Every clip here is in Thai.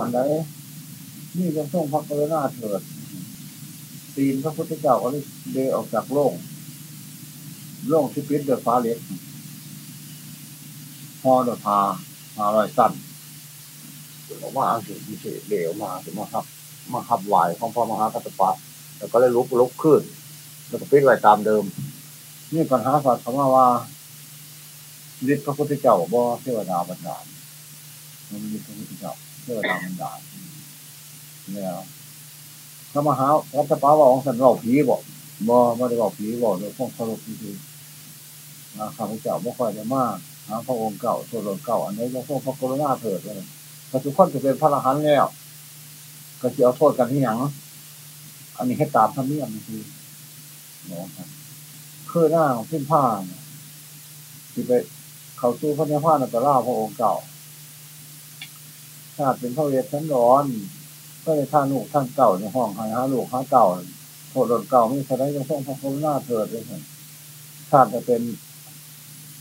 อันไหนนี่จะส่งพระกรุณาเถิดตีนพระพุทธเจ้าก็เลยเดออกจากโลกโลกที่ปิดเดือดฟ้าเล็กพอเดือดพาพาลอยสั้นบอกว่าอาสิ่งพิเศษเดวมาถึงมาครับมาขับไหวของพ่อมหากัตปะแล้วก็เลยลุกลุกขึ้น แล้วก็ปิดไว้ตามเดิม นี่ปัญหาสัตว์คำว่าว่าฤทธิ์พระพุทธเจ้าบ่เทวดาบันดาลมันมีพระพุทธเจ้า เทวดาบันดาเนี่ยพระมหาวัตปาว่าองค์สันเราผีบอกบ่ไม่ได้บอกผีบอกโดยพวกสรุปคือข้าพเจ้าไม่ค่อยได้มากหาพระองค์เก่าตัวนหลวงเก่า อันนี้จะพวกพระกรุณาเถิดเลยพระทุกคนจะเป็นพระอรหันต์แล้วก็จะเอาโทษกันที่ยังอันนี้ให้ตามธรรมเนียมคือเนาะครับคือหน้าของพิ้นผ้าที่ไปเขาสู้พระเนพานตะล่าพระองค์เก่าาติเป็นพระเวทชั้นร้อน ก็เลยท่านลูกท่านเก่าในห้องหายหาลูกหาเก่าโทษหล่นเก่าไม่แสดงจะส่งพระคุณหน้าเถิดเลยชาติจะเป็น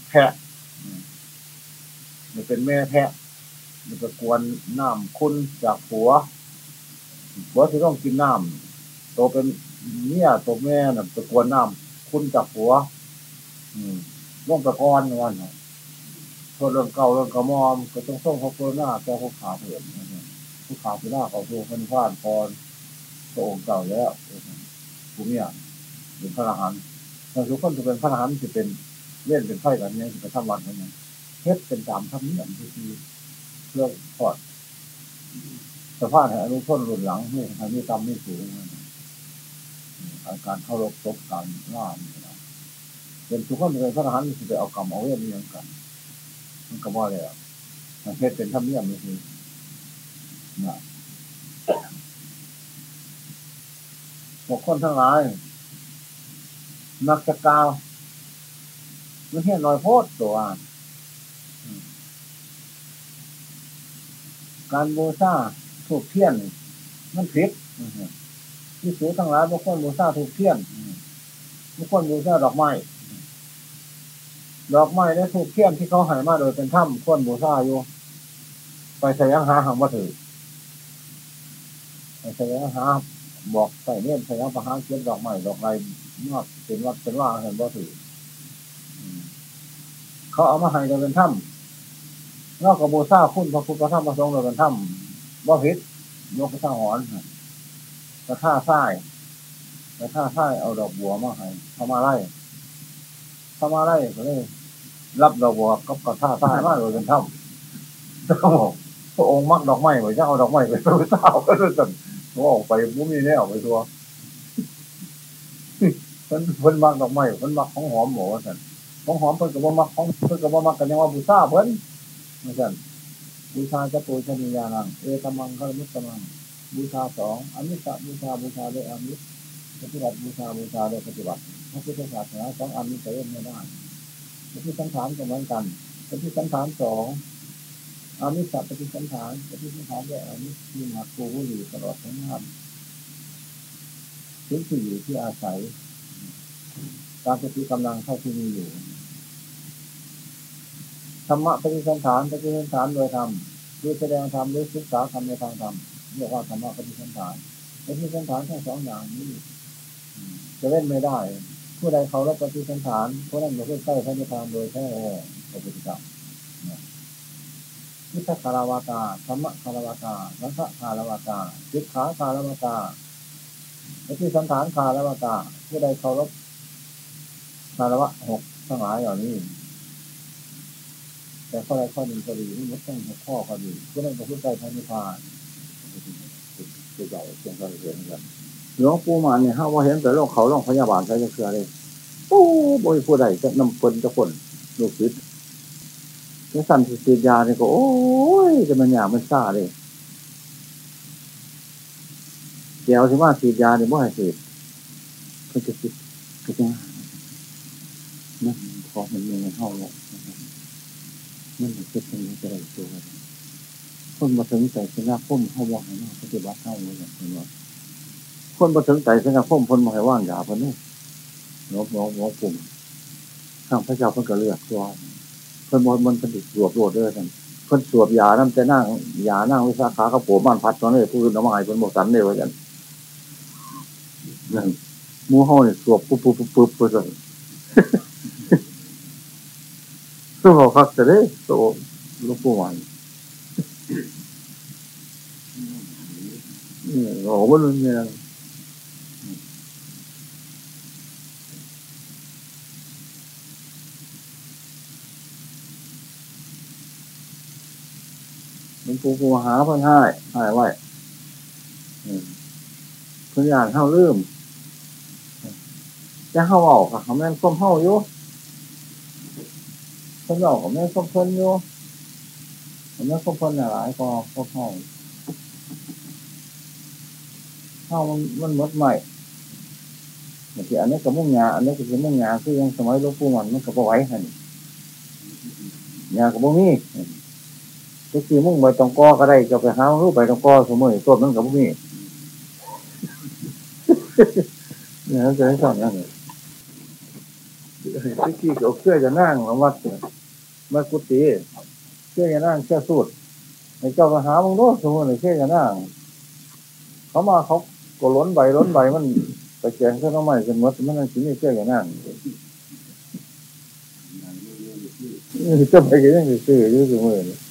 แพะจะเป็นแม่แพะมันจะกวนน้ำคุณจากผัวผัวที่ต้องกินน้ำตัวเป็นเนี่ยตัวแม่น่ะจะกวนน้ำคุณจากผัว อืมร่วมตะกอนวัน โทษเรื่องเก่าเรื่องกระมอมก็ต้องส่งพระคุณหน้าแก่ผู้ขาเถิดผู้ขาผู้หน้าเขาผู้คนพลาดพรพระองค์เก่าแล้วผู้เนี่ยเป็นพระอรหันต์แต่ทุกคนจะเป็นพระอรหันต์จะเป็นเล่นเป็นไพ่กันเนี่ยจะทำวันกันเนี่ยเฮ็ดเป็นตามทำเนียมที่คือเพื่อพอดสภาพแห่งอนุชนรุ่นหลังนี่ทำนี่ตามนี่สูงการเข้ารบตบกันล่าเป็นทุกคนเป็นพระอรหันต์จะไปเอากรรมเอาเวรนี่ยังกัน มันก็บ่เลยมันเฮ็ดเป็นทำเนียมนี่คือนะพวกคนทั้งหลาย นักจะกาวมันเห็นรอยโพดตัวการบูชาถูกเทียน มันผิดที่สูทั้งหลายบางคนบูชาถูกเทียนบางคนบูชาดอกไม้ ดอกไม้และถูกเทียนที่เขาหายมาโดยเป็นถ้ำคนบูชาอยู่ ไปใส่ยังหาหังมาถือไปใส่ยังหาบอกใส่เนี่ยใส่ยังประหารเก็บดอกไม้ดอกไรนอกเป็นวัดเป็นว่าเห็นบ่ถือเขาเอามาให้โดยเป็นถ้ำนอกกับบูชาคุณพระพุทธพระธรรมพระสงฆ์โดยเป็นถ้ำบ่พิษยกกระท่าหอนกระท่าทรายกระท่าทรายเอาดอกบัวมาให้ทำมาไล่ทำมาไล่ก็เลย รับดอกบัวกับกระท่าทรายมาโดยเป็นถ้ำก็บอกพระองค์มักดอกไม้ไว้จะเอาดอกไม้ไปเป็นเจ้าก็เลยสั่นเขาออกไปมุ้มีแน่ออกไปตัวเพิ่นเพิ่นมักดอกไม้เพิ่นมักของหอมหมูสั่นของหอมเพิ่นกับว่ามักของเพิ่นกับว่ามักกันยังว่าบูชาเพิ่นไม่สั่นบูชาจะปูชนียานังเอตมังคามุตมังบูชาสองอมิสะบูชาบูชาด้วยอมิสปฏิบัติบูชาบูชาด้วยปฏิบัติพระพุทธศาสนาสองอันนี้จะเล่นไม่ได้ ปฏิสังขารก็เหมือนกันปฏิสังขารสองอามิสะปฏิสังขารปฏิสังขารด้วยอามิสที่หนักกูอยู่ตลอดทั้งวันถึงที่อยู่ที่อาศัยการสติกำลังเท่าที่มีอยู่ธรรมะปฏิสังขารปฏิสังขารโดยธรรมด้วยแสดงธรรมด้วยศึกษาธรรมในทางธรรมเรียกว่าธรรมะปฏิสังขารปฏิสังขารทั้งสองอย่างนี้จะเล่นไม่ได้ ผู้ใดเขารับปฏิสังขารผู้นั้นจะเพื่อใกล้พระนิพพานโดยแท้พระพุทธเจ้าพุทธคารวาวตาธรรมคารวาวตาสังฆคารวาวตาสิกขาคารวาวตาปฏิสังขารคารวาวตาผู้ใดเขารับคารวะหกทั้งหลายเหล่านี้ แต่ข้อใดข้อหนึ่งก็ดีที่มันต้องหัวข้อก็ดีก็ต้องประพฤติใจพระนิพพานตัวใหญ่เพียงเท่าเห็นกัน หลวงปู่มาเนี่ยฮะว่าเห็นแต่โรคเขาโรคพยาบาลใช้เชือเลยโอ้บริผู้ใดจะนำคนจะคนลูกศิษย์แล้วสั่นสีดยาเนี่ยก็ โอ้ยจะมันหยาบมันซ่าเลยเดี๋ยวสิว่าสีดยาเนี่ยว่ให้สีดก็จะคิดก็จะนะพอมันมีเงินเข้าแล้วมันจะเป็นยังไงตัวคนมาถึงใจสนาคมเขาบอกให้มาปฏิบัติเข้าเลยอย่างนี้ คนมาถึงใจสนาคมคนมาให้ว่างอย่าคนนี่น้องบงบงกลุ่มข้างพระเจ้าเพิ่งกระเลือกตัวเพิ่นมดมันผลิตรวบรวดด้วยกันคนสวบยาน้ำจะนั่งยานั่งวิสาขาเขาโผล่บ้านพัดตอนนี้พูดน้ำมันเป็นบอกสันเลยว่าจันนั่นมูห้อเนี่ยสวบปุ๊บปุ๊บปุ๊บปุ๊บปุ๊บเลยตัวเขาจะได้ตัวลูกผู้วันเนี่ยโอ้โหมันเนี่ย มันปูปูหาเพิ่นให้ให้ไว้เพิ่นอย่างเข้าลืมจะเข้าออกค่ะเขาแม่นส้มเข้าอยู่เพิ่นออกแม่นส้มเพิ่นอยู่แม่นส้มเพิ่นหลายก็ก็เข้าเข้ามันมันมดใหม่บางทีอันนี้กับมุ่งงาอันนี้กับมุ่งงาคือยังสมัยหลวงปู่มันมันกับไว้หันงากับมุ่งนี่ ก็คือมุ่งใบตองกอก็ได้จะไปหารูปใบตองกอสมัยตัวนั้นกับมุ่นี่เนี่ยจะให้สอนยังไงที่ที่เขาเชื่อจะนั่งมาวัดมากุฏิเชื่อจะนั่งเชื่อสูตรในเจ้าไปหามึงด้วยสมมติเชื่อจะนั่งเขามาเขาก็ล้นใบล้นใบมันไปแจงเส้นน้ำใหม่เป็นมดมันนั่งกินนี่เชื่อจะนั่งจะไปก็ยังซื้ออยู่สมเดี๋ยวขอปฏิวัติกันครับโอ้ยมันจะการเก่ามันก็หลย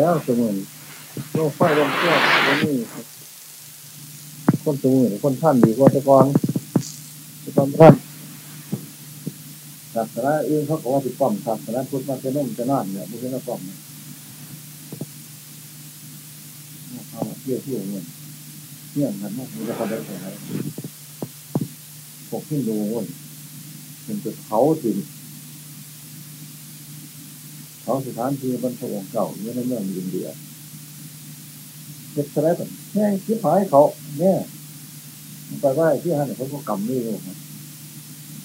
แล้วสมุนโลกไฟลมเชื่อวันนี้คนสมุนคนท่านดีกว่าต่ก่อนต่ก่อนท่านศาสนาอื่นเขาบอกว่าติดป้อมศาสนาพุทธมันจะนุ่มจะน่านเนี่ยไม่ใช่ป้อมเนี่ยเอาเที่ยวเที่ยวเงิน เนี่ยมันมันจะทำได้ยังไงพวกที่ดูมันเป็นจุดเขาถิ่นเขาสถานที่บรรทุกเก่าเมื่อในเมืองอินเดียเจ็บแสบแง่คิดหายเขา เนี่ยไปไหว้ที่ฮันเขาก็กำนี่เลย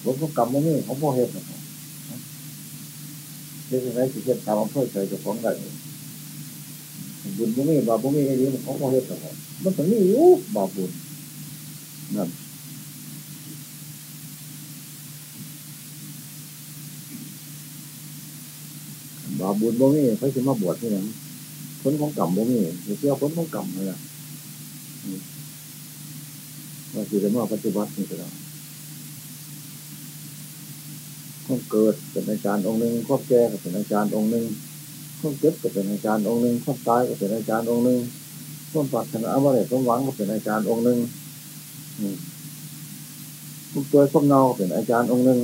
ผมก็กำนี่เขาโมเหตุเรื่องอะไรที่เช่นทำอำเภอใจจะฟ้องได้ บุญบุญนี่บาปบุญนี่ไอ้นี่มันเขาโมเหตุนะมันถึงนี่อยู่บาปบุญนั่นบาปบุญบ่มีเขาจะมาบวชที่ไหนผลของกรรมบ่มีเชื่อผลของกรรมเลยล่ะว่าคือจะมาปฏิบัตินี่ก็ได้ต้องเกิดเป็นอาจารย์องค์หนึ่งครอบแก่เป็นอาจารย์องค์หนึ่ง ต้องเก็บก็เป็นอาจารย์องค์หนึ่งครอบตายก็เป็นอาจารย์องค์หนึ่งต้องปรารถนาอะไรต้องหวังก็เป็นอาจารย์องค์หนึ่งทุกตัวส้มเนาก็เป็นอาจารย์องค์หนึ่ง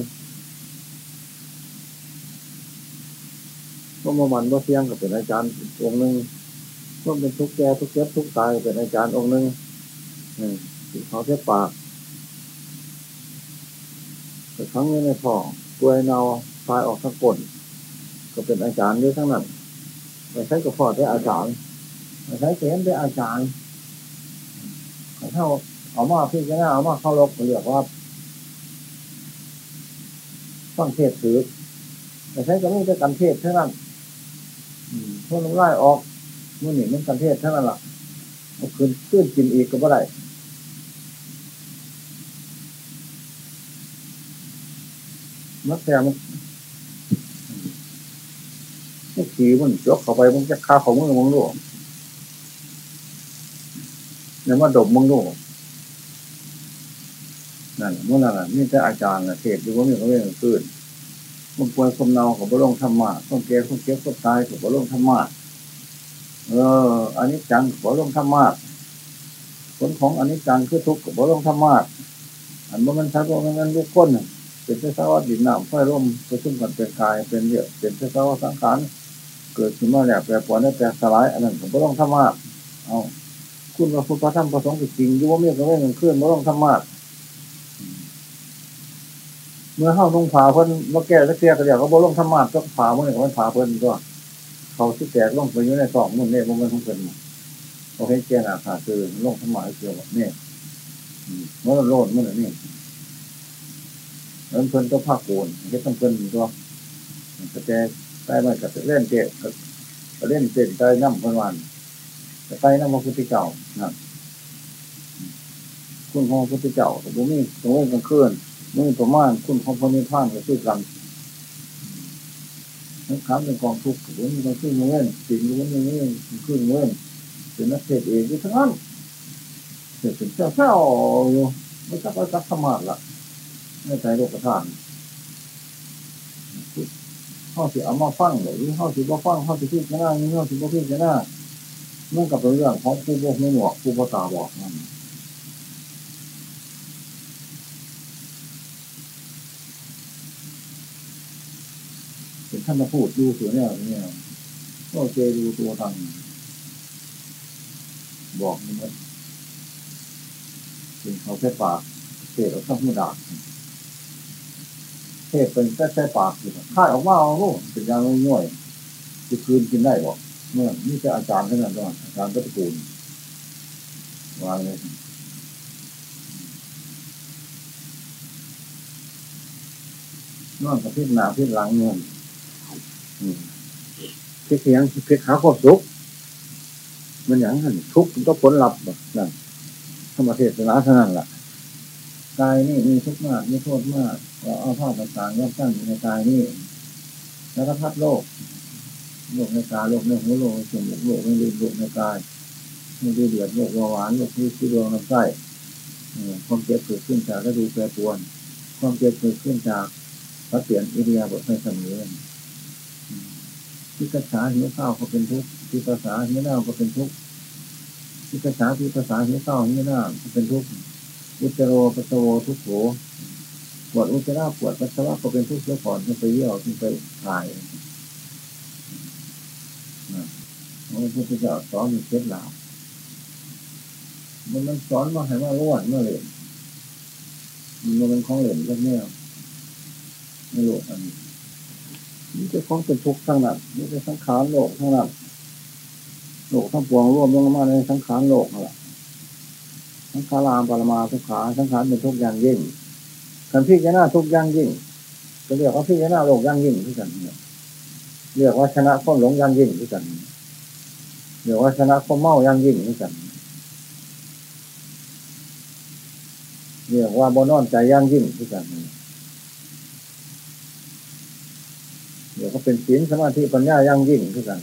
ก็มามันว่าเที่ยงก็เป็นอาจารย์องค์หนึ่งก็เป็นทุกแก่ทุกเจ็บทุกตายเป็นอาจารย์องค์หนึ่งเขาเทียบปากแต่ครั้งนี้ในพ่อป่วยเนาตายออกทั้งกลก็เป็นอาจารย์ด้วยทั้งนั้น ไม่ใช่ก็พ่อได้อาจารย์ไม่ใช่เกณฑ์ได้อาจารย์ถ้าเอามาพี่ก็น่าเอามาเข้ารบเรียกว่าต้องเทศถือไม่ใช่ก็ไม่ได้กันเทศเท่านั้นพวกน้ำลายออกมื่อนี่มันกันเทศเท่านั้นล่ะเอาคืนขึ้นกินอีกก็ไม่ได้มักแท้มัน มันขี่มันยกเข้าไปมันจะคาของมึงมึงดูเนี่ยมาดมมึงดูนั่นมื่อนั่นนี่แต่อาจารย์เทศดูว่ามีเขาเรื่องขึ้นมันควรสมเนาของพระองค์ธรรมะต้องเกต้องเก็บต้องตายของพระองค์ธรรมะเอออันนี้จังของพระองค์ธรรมะผลของอันนี้จังคือทุกข์ของพระองค์ธรรมะอันว่ามันชัดว่ามันลูกก้นเป็นเจ้าวดินน้ำไฟร่มประชุมกันเป็นกายเป็นเดียเป็นเจ้าวสังขาร เกิดขึ้นมาแล้วแปรปรวนได้แปรสลายอันนั้นผมก็ต้องธรรมะเอาคุณว่าพุทธธรรมประสงค์จริงยู่ว่าเมียก็ไม่เงินเคลื่อนไม่ต้องธรรมะเมื่อเข้าลงผาเพิ่นมาแก้ตะเกียกระเดียวก็บ่ลงธรรมะก็ผาเมื่อไหร่ก็มันผาเพิ่นก็ เขาที่แตกลงไปอยู่ในสองมันเนี่ยมันของเพิ่นเขาให้แก้หนาขาคือลงธรรมะเกี่ยวเนี่ยมื่อโลดมื่อนี่แล้วเพิ่นก็ภาคโกนเฮ็ดต้องเพิ่นตัวกระแจ ใต้มันกับเล่นเจ๊ก็เล่นเจ๊ใต้น้ำพันวันแต่ใต้น้ำมันคือที่เก่านะคุณของพระพุทธเจ้าต่บุมีตรงนี้กันเคลื่อนนี่ประมาณคุณของพระนิพพานก็คือกันนักขันเป็นกองทุกข์บุมีกันขึ้นเงินสิ่งบุมีเงินขึ้นเงินเป็นนักเทศเองที่ทั้งนั้นเสร็จเป็นเจ้าเจ้าอยู่ไม่ต้องไปสักสมาธิละไม่ใจโลกธาตุ เขาสิเอามาฟังหรือเขาสิบ่ฟังเขาสิพิจารณานี่เขาสิบ่พิจารณาเมื่อกับเรื่องของผู้บกไม่หนวกผู้พ่ตาบอกนั่นเป็นท่านมาพูดดูเสือเนี่ยเนี่ยก็เจดูตัวตังบอกนี่มันเป็นเขาแค่ปากเทศเราต้องพูดด่าเท ศเป็นแค่แค่ปากอยู่ข้าออกมาเอาลูกเป็นยางง่อยจะคืนกินได้บอกเมื่อนี่จะอาจารย์เท่านั้นด้วยอาจารย์ก็ตะกูลวางเลยนอนกับพิษหนาพิษหลังเงินพิษเสียงพิษขาก็สุก มันอย่างนั้นทุกข์ก็ผลลัพธ์แบบนั้นธรรมเทศนาเท่านั้นแหละกายนี่มีทุกข์มากมีโทษมาก เราเอาผ้าต่างๆย่อมตั้งในกายนี่แล้วก็พัดโลก โลกในกายโลกในหัวโลกสมองโลกในลืมโลกในกายไม่ได้เดือดโลกหวานโลกที่ที่ดวงน้ำไส้ความเจ็บเกิดขึ้นจากกระดูแปรปวน ความเจ็บเกิดขึ้นจากพระเปลี่ยนอิริยาบถไม่เสมอที่ภาษาหิวข้าวก็เป็นทุกข์ที่ภาษาหิวเน่าก็เป็นทุกข์ที่ภาษาที่ภาษาหิวข้าวหิวเน่าก็เป็นทุกข์อุจโรปัสโวทุกโข ปวดอุจจาระปวดปัสสาวะก็เป็นทุกข์เสียก่อนที่ไปเยี่ยวที่ไปถ่ายพระพุทธเจ้าสอนมีเคล็ดลับมันมันสอนมาให้ว่าล้วนเมื่อเล่นมันเป็นของเล่นก็เนี่ยไม่โลกอันนี้นี่จะของเป็นทุกข์ทั้งนั้นนี่จะสังขารโลกทั้งนั้นโลกทั้งปวงรวมลงมาในสังขารโลกนั่นแหละสังขารามปรมาสุขาสังขารเป็นทุกอย่างยิ่ง กันพิจารณาทุกอย่างยิ่งก็เรียกว่าพิจารณาโลกย่างยิ่งที่กันเนี่ยเรียกว่าชนะข้อหลงย่างยิ่งที่กันเรียกว่าชนะข้อเมาอย่างยิ่งที่กันเรียกว่าบนอนใจย่างยิ่งที่กันเรียกว่าเป็นศีลสมาธิปัญญาย่างยิ่งที่กัน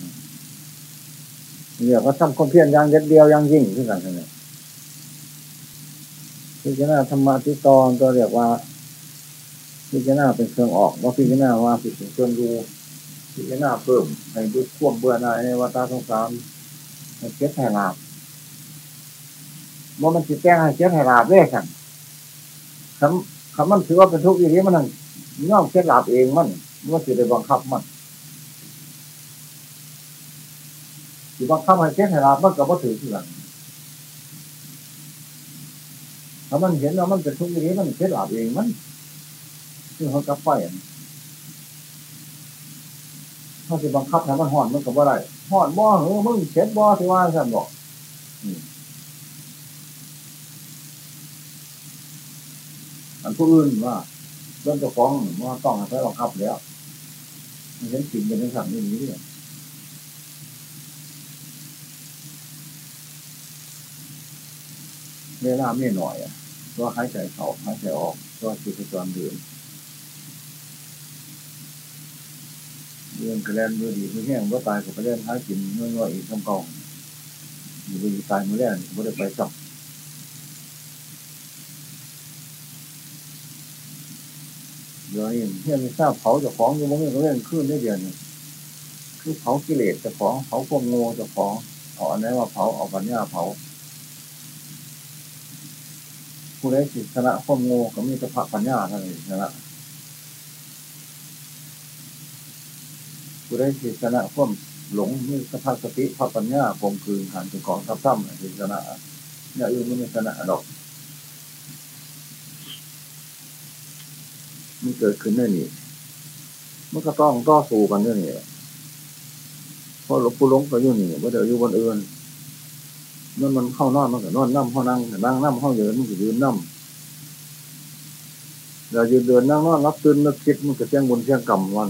เรียกว่าทำความเพียรย่างเด็ดเดียวย่างยิ่งที่กันนี่พิจารณาธรรมะที่ตอนก็เรียกว่า พิจารณาเป็นเครื่องออกว่าพิจารณาว่าผิดเป็นเครื่องดูพิจารณาเพิ่มในดุข่วมเบื่อหน่ายในวัฏสงสารในเก็บแห่งลาบว่ามันจิตแจ้งให้เก็บแห่งลาบเรื่อยกันคำคำมันถือว่าเป็นทุกข์อย่างนี้มันงย่อมเก็บลาบเองมันว่าสิได้บังคับมันสิบังคับให้เก็บแห่งลาบมันก็บ่ถือที่หลังถ้ามันเห็นว่ามันเป็นทุกข์อย่างนี้มันเก็บลาบเองมัน คือเขากับไฟเขาสิบังคับให้มันห่อนมันก็บ่ได้ห่อนบ่เหรอมึงเช็ดบ่ที่ว่าฉันบอกอันผู้อื่นว่าเรื่องจะฟ้องว่าต้องใช้บังคับแล้วมันเห็นจริงเป็นสั่งอย่างนี้เลยเวลาไม่หน่อยอะก็หายใจเข้าหายใจออกก็จิตจรเดิน เรื่องกระแลนมือดีไมือแห้งว่าตายกับกระแลนหากินเมื่อว่าอีกคำกองอยู่ดีตายมือแรกไม่ได้ไปจับเดี๋ยวนี้เพื่อนไม่ทราบเผาจะของอยู่มันก็เรื่องขึ้นได้เดือนนึงคือเผากิเลสจะของเผาพวกโง่จะของเอาอันนี้ว่าเผาเอาปัญญาเผาผู้ใดสิชนะความโง่ก็มีแต่พปัญญาเท่านั้นชนะ ผู้ได้สิชนะความหลงมีสภาพสติพระปัญญาคมคืนหันถึงของทับซ้ำสิชนะเนี่ยอื่นไม่ชนะดอกมันเกิดขึ้นได้นี่มันก็ต้องต่อสู้กันด้วยนี่เพราะหลวงปู่หลงก็อยู่นี่ว่าเดี๋ยวอยู่บนอื่นนั่นมันเข้านอนมันก็นอนนั่มเข้านั่งนั่งนั่มเข้าเดินมันก็ยืนนั่มเดี๋ยวยืนเดินนั่งนอนรับตื่นนึกคิดมันก็เชียงบนเชียงกำวัน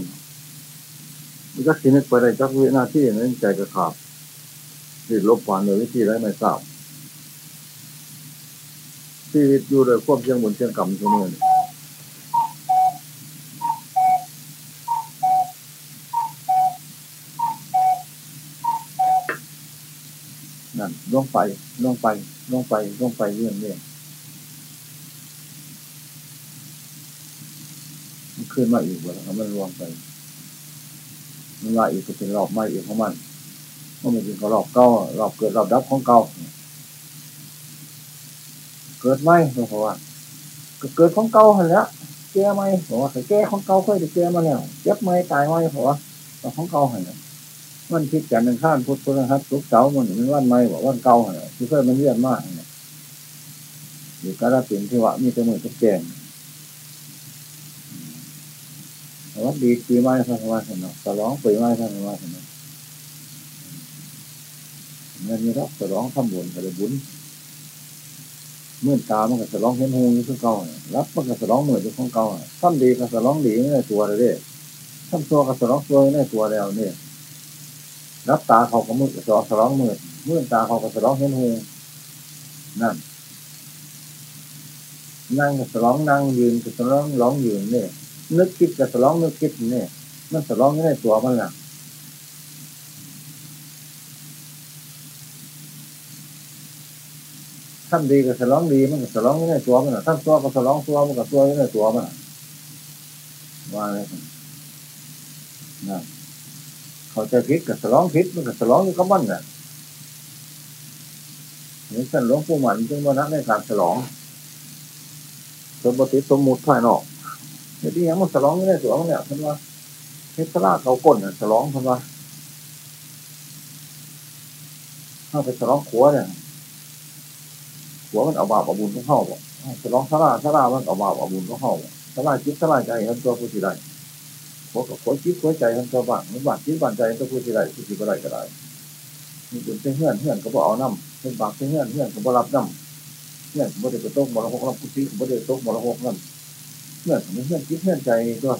มันก็คิดนึกไปได้จักวินาทีนั้นใจก็ขาดติดลบฝันเลยวิธีไรไม่ทราบชีวิตอยู่โดยควบเชียงบุญเชียงกรรมเสมอนั่นลงไปลงไปลงไปลงไปเรื่องเนี่ยมันขึ้นมาอีกแล้วมันรวมไป มันว่าอีกเป็นรอบไม่อีกของมันมันไม่ถึงก็รอบเก่ารอบเกิดรอบดับของเก่าเกิดไม่เพราะว่าเกิดของเก่าหันแล้วแก้ไม่เพราะว่าแก้ของเก่าค่อยจะแก้มาแล้วเจ็บไม่ตายไม่เพราะว่าของเก่าหันแล้วมันคิดกันหนึ่งข้านพุทธนะครับทุกเสามันเป็นวันไม่บอกวันเก่าหันที่เคยมันเลื่อนมากอยู่กระดิ่งที่ว่ามีแต่มือตะแกง วัดดีปีไม้พระธรรมสนตะร้องปีไม้พระธรรมสนเงินนี้รับตะร้องทำบุญกระบุญเมื่อตามันก็จะร้องเห็นหูอยู่ที่เก่ารับมันก็จะร้องเหมือนอยู่ของเก่าทำดีก็จะร้องดีในตัวเลยทำตัวก็จะร้องตัวในตัวแล้วเนี่ยรับตาเขาก็มือจะร้องมือเมื่อตาเขาก็จะร้องเห็นหูนั่นนั่งก็จะร้องนั่งยืนก็จะร้องร้องยืนเนี่ย นึกคิดกับสลองนึกคิดเนี่ยมันสลองในตัวมันละทำดีกับสลองดีมันกับสลองในตัวมันละทำตัวกับสลองตัวมันกับตัวในตัวมันว่าอะไรนะเขาจะคิดกับสลองคิดมันกับสลองอยู่กับมันน่ะนี่ท่านหลวงปู่มันจึงว่านักในการฉลองสมบูรณ์สมมุติภายนอก เดี๋ยวนี้ยังมันสลองไม่ได้สลองเนี่ยท่านว่าเทสลาเขาก้นเนี่ยสลองท่านว่าเข้าไปสลองขัวเนี่ยขัวมันเอาบาปเอาบุญก็เข้าบ่สลองสลาสลามันเอาบาปเอาบุญก็เข้าสลาจิตสลาใจทั้งตัวผู้ที่ใดขัวกับขัวจิตขัวใจทั้งตัวบ้างมันบาดจิตบาดใจตัวผู้ที่ใดผู้ที่ใดก็ได้มีบุญเพื่อนเพื่อนก็บอกเอาน้ำเป็นบาปเพื่อนเพื่อนก็บอกรับน้ำเพื่อนก็บอกเด็กตกมรหกน้ำกุฏิก็บอกเด็กตกมรหกน้ำ เพื่อนเพื่อนคิดเพื่อนใจตัว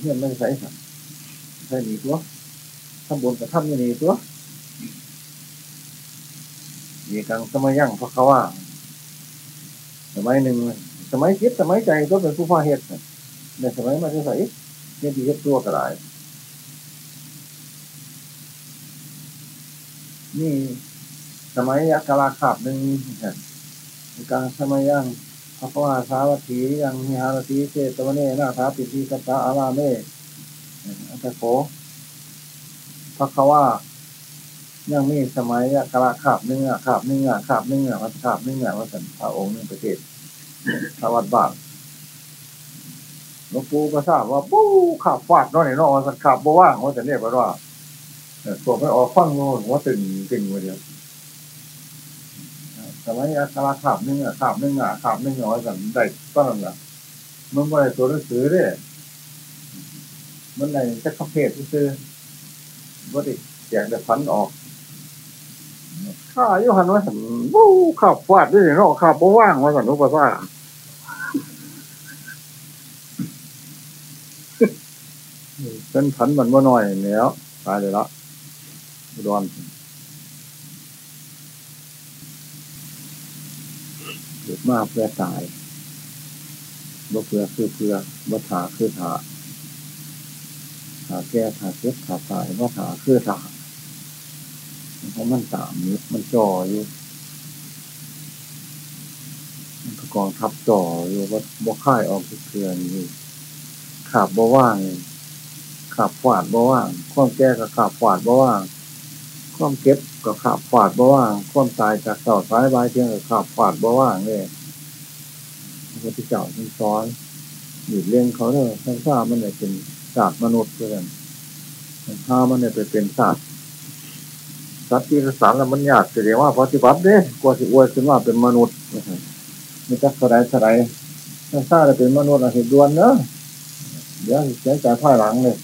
เพื่อนไม่ใช่สัใช่หนีตัวทำบุญกับทำยังหนีตัวมีกังสมัยยั่งเพราะเขาว่าสมัยหนึ่งสมัยคิดสมัยใจก็เป็นผู้พ่อเหตุในสมัยมาจะใส่เงี้ยดีเฮ็ดตัวก็ได้นี่สมัยยักราขาบหนึ่งการสมัยยั่ง พระว่าสาวัตถียังมิหารตีเจตวเนนาถาปิติสัตตาอาราเมอัตโขพระว่า ยังมีสมัยกระขาบเนื้อขาบเนื้อขาบเนื้อวัดขาบเนื้อวัดสันพระองค์นึงประเทศพระวัดบางหลวงปู่ก็ทราบว่าปู้ขาบฟาดน้อยน้อยสันขาบบ่ว่างว่าแต่เนี่ยแปลว่าตัวไม่ออกฟังโน่ว่าตึงตึงมาเดียว สมัยอาคาขาบนึงอะขาบนึงอะขาบนึงน้อยกันได้ต้นละมันไม่ได้ตัวหนังสือเด้มันในแค่คำเพจซื้อว่าติแจกแต่พันออกข้าอยู่หันว่าสันวู้ขับฟาดด้วยเนาะขับบ่ว่างว่าสันนุปภาเป็นพันมันว่าน้อยแล้วตายเลยละดอ กิดมาเพื่อตายบ่เพื่อคือเพื่อบ่ถาคือถาถาแก่ถาเจ็บถาตายบ่ถาคือถาเพราะมันตามนี้มันจ่ออยู่มันกองทับจ่ออยู่ว่าบ่ค่ายออกเพื่อนอยู่ขาบบ่ว่างขาบฝาดบ่ว่าง ความแก่กับขาบฝาดบ่ว่าง ความเก็บ กับขาบฝาดบ่ว่างความตายจากเสาซ้ายบายเทียงกับขาบฝาดบ่ว่างเลยพระพุทธเจ้าท่านสอนหยุดเลี้ยงเขาเนี่ยท่านทราบมันเนี่ยเป็นศาสตร์มนุษย์เพื่อนท่านทรามันเนี่ยไปเป็นศาสตร์สัตว์ที่สารแล้วมันยากแสดงว่าปฏิบัติเด้กว่าสิอวยขึ้นว่าเป็นมนุษย์ไม่จักสลายสลายท่านทราบเป็นมนุษย์อะเหตุด่วนเนอะเดี๋ยวเสียใจภายหลังเลย